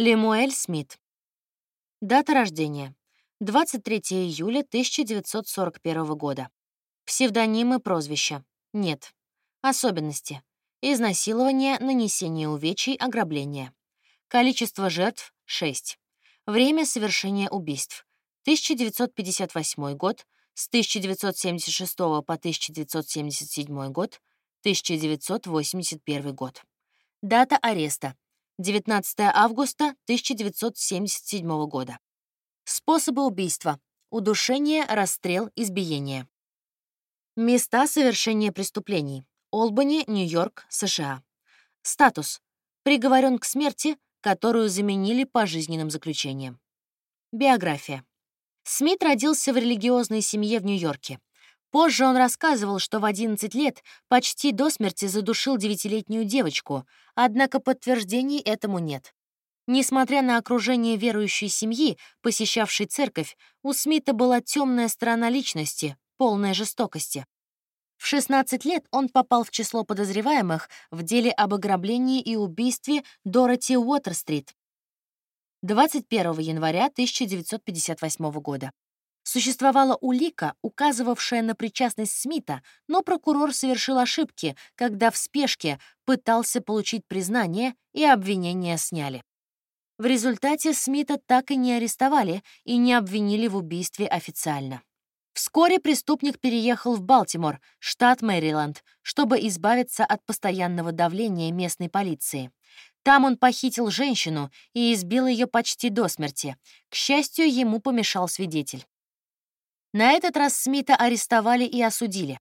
Лемуэль Смит. Дата рождения. 23 июля 1941 года. Псевдонимы прозвища. Нет. Особенности. Изнасилование, нанесение увечий, ограбление. Количество жертв — 6. Время совершения убийств. 1958 год, с 1976 по 1977 год, 1981 год. Дата ареста. 19 августа 1977 года. Способы убийства. Удушение, расстрел, избиение. Места совершения преступлений. Олбани, Нью-Йорк, США. Статус. Приговорен к смерти, которую заменили пожизненным заключением. Биография. Смит родился в религиозной семье в Нью-Йорке. Позже он рассказывал, что в 11 лет почти до смерти задушил девятилетнюю девочку, однако подтверждений этому нет. Несмотря на окружение верующей семьи, посещавшей церковь, у Смита была темная сторона личности, полная жестокости. В 16 лет он попал в число подозреваемых в деле об ограблении и убийстве Дороти Уотер-стрит 21 января 1958 года. Существовала улика, указывавшая на причастность Смита, но прокурор совершил ошибки, когда в спешке пытался получить признание и обвинения сняли. В результате Смита так и не арестовали и не обвинили в убийстве официально. Вскоре преступник переехал в Балтимор, штат Мэриленд, чтобы избавиться от постоянного давления местной полиции. Там он похитил женщину и избил ее почти до смерти. К счастью, ему помешал свидетель. На этот раз Смита арестовали и осудили.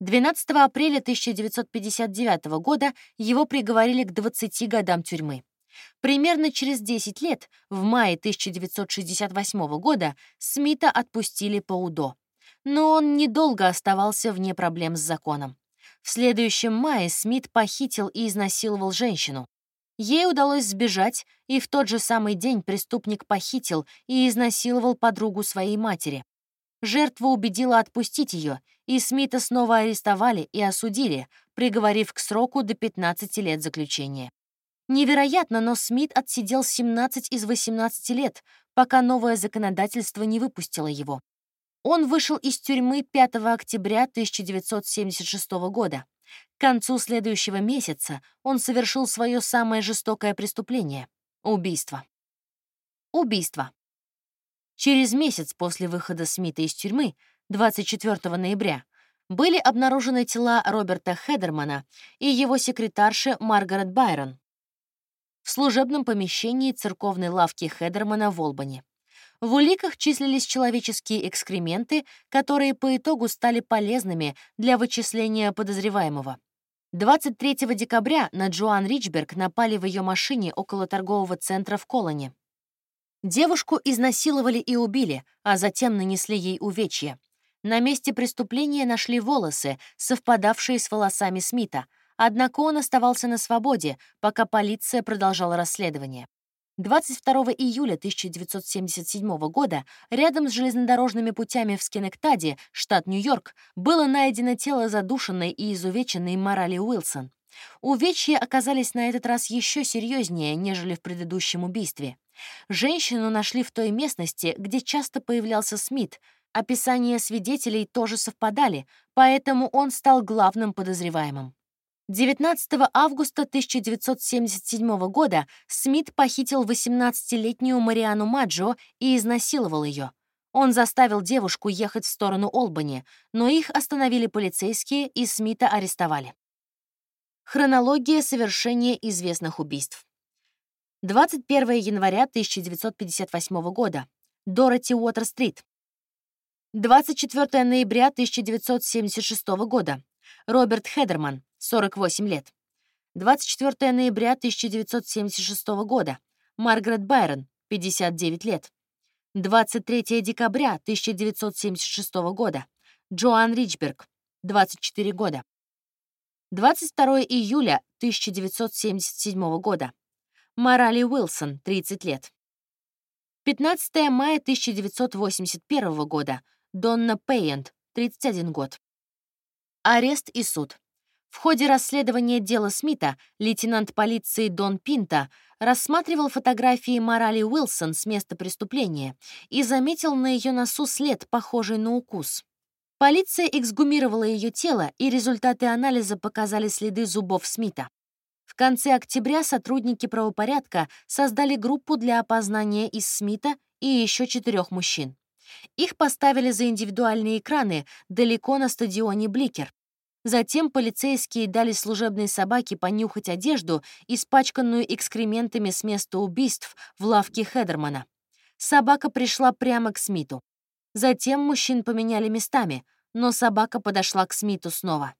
12 апреля 1959 года его приговорили к 20 годам тюрьмы. Примерно через 10 лет, в мае 1968 года, Смита отпустили по УДО но он недолго оставался вне проблем с законом. В следующем мае Смит похитил и изнасиловал женщину. Ей удалось сбежать, и в тот же самый день преступник похитил и изнасиловал подругу своей матери. Жертва убедила отпустить ее, и Смита снова арестовали и осудили, приговорив к сроку до 15 лет заключения. Невероятно, но Смит отсидел 17 из 18 лет, пока новое законодательство не выпустило его. Он вышел из тюрьмы 5 октября 1976 года. К концу следующего месяца он совершил свое самое жестокое преступление — убийство. Убийство. Через месяц после выхода Смита из тюрьмы, 24 ноября, были обнаружены тела Роберта Хедермана и его секретарши Маргарет Байрон в служебном помещении церковной лавки Хедермана в Олбани. В уликах числились человеческие экскременты, которые по итогу стали полезными для вычисления подозреваемого. 23 декабря на Джоан Ричберг напали в ее машине около торгового центра в Колоне. Девушку изнасиловали и убили, а затем нанесли ей увечья. На месте преступления нашли волосы, совпадавшие с волосами Смита, однако он оставался на свободе, пока полиция продолжала расследование. 22 июля 1977 года рядом с железнодорожными путями в Скинектаде, штат Нью-Йорк, было найдено тело задушенной и изувеченной Морали Уилсон. Увечья оказались на этот раз еще серьезнее, нежели в предыдущем убийстве. Женщину нашли в той местности, где часто появлялся Смит. Описания свидетелей тоже совпадали, поэтому он стал главным подозреваемым. 19 августа 1977 года Смит похитил 18-летнюю Мариану Маджо и изнасиловал ее. Он заставил девушку ехать в сторону Олбани, но их остановили полицейские и Смита арестовали. Хронология совершения известных убийств. 21 января 1958 года. Дороти Уотер-стрит. 24 ноября 1976 года. Роберт Хедерман. 48 лет. 24 ноября 1976 года. Маргарет Байрон, 59 лет. 23 декабря 1976 года. Джоан Ричберг, 24 года. 22 июля 1977 года. Морали Уилсон, 30 лет. 15 мая 1981 года. Донна Пейент, 31 год. Арест и суд. В ходе расследования дела Смита лейтенант полиции Дон Пинта рассматривал фотографии Морали Уилсон с места преступления и заметил на ее носу след, похожий на укус. Полиция эксгумировала ее тело, и результаты анализа показали следы зубов Смита. В конце октября сотрудники правопорядка создали группу для опознания из Смита и еще четырех мужчин. Их поставили за индивидуальные экраны далеко на стадионе Бликер. Затем полицейские дали служебной собаке понюхать одежду, испачканную экскрементами с места убийств в лавке Хедермана. Собака пришла прямо к Смиту. Затем мужчин поменяли местами, но собака подошла к Смиту снова.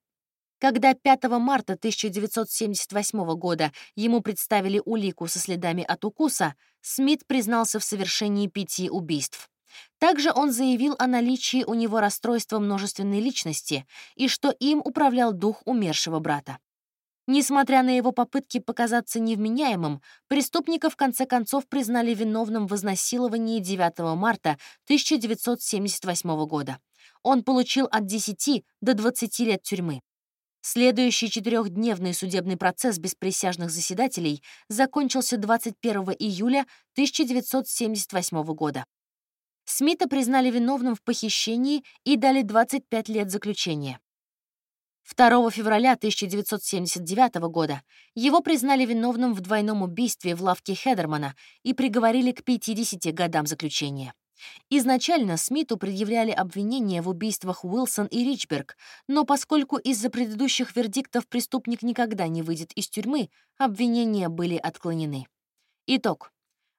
Когда 5 марта 1978 года ему представили улику со следами от укуса, Смит признался в совершении пяти убийств. Также он заявил о наличии у него расстройства множественной личности и что им управлял дух умершего брата. Несмотря на его попытки показаться невменяемым, преступника в конце концов признали виновным в изнасиловании 9 марта 1978 года. Он получил от 10 до 20 лет тюрьмы. Следующий четырехдневный судебный процесс без присяжных заседателей закончился 21 июля 1978 года. Смита признали виновным в похищении и дали 25 лет заключения. 2 февраля 1979 года его признали виновным в двойном убийстве в лавке Хедермана и приговорили к 50 годам заключения. Изначально Смиту предъявляли обвинения в убийствах Уилсон и Ричберг, но поскольку из-за предыдущих вердиктов преступник никогда не выйдет из тюрьмы, обвинения были отклонены. Итог.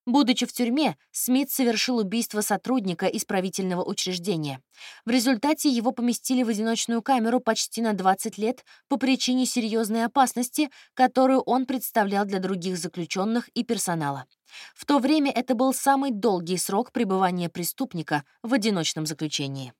Будучи в тюрьме, Смит совершил убийство сотрудника исправительного учреждения. В результате его поместили в одиночную камеру почти на 20 лет по причине серьезной опасности, которую он представлял для других заключенных и персонала. В то время это был самый долгий срок пребывания преступника в одиночном заключении.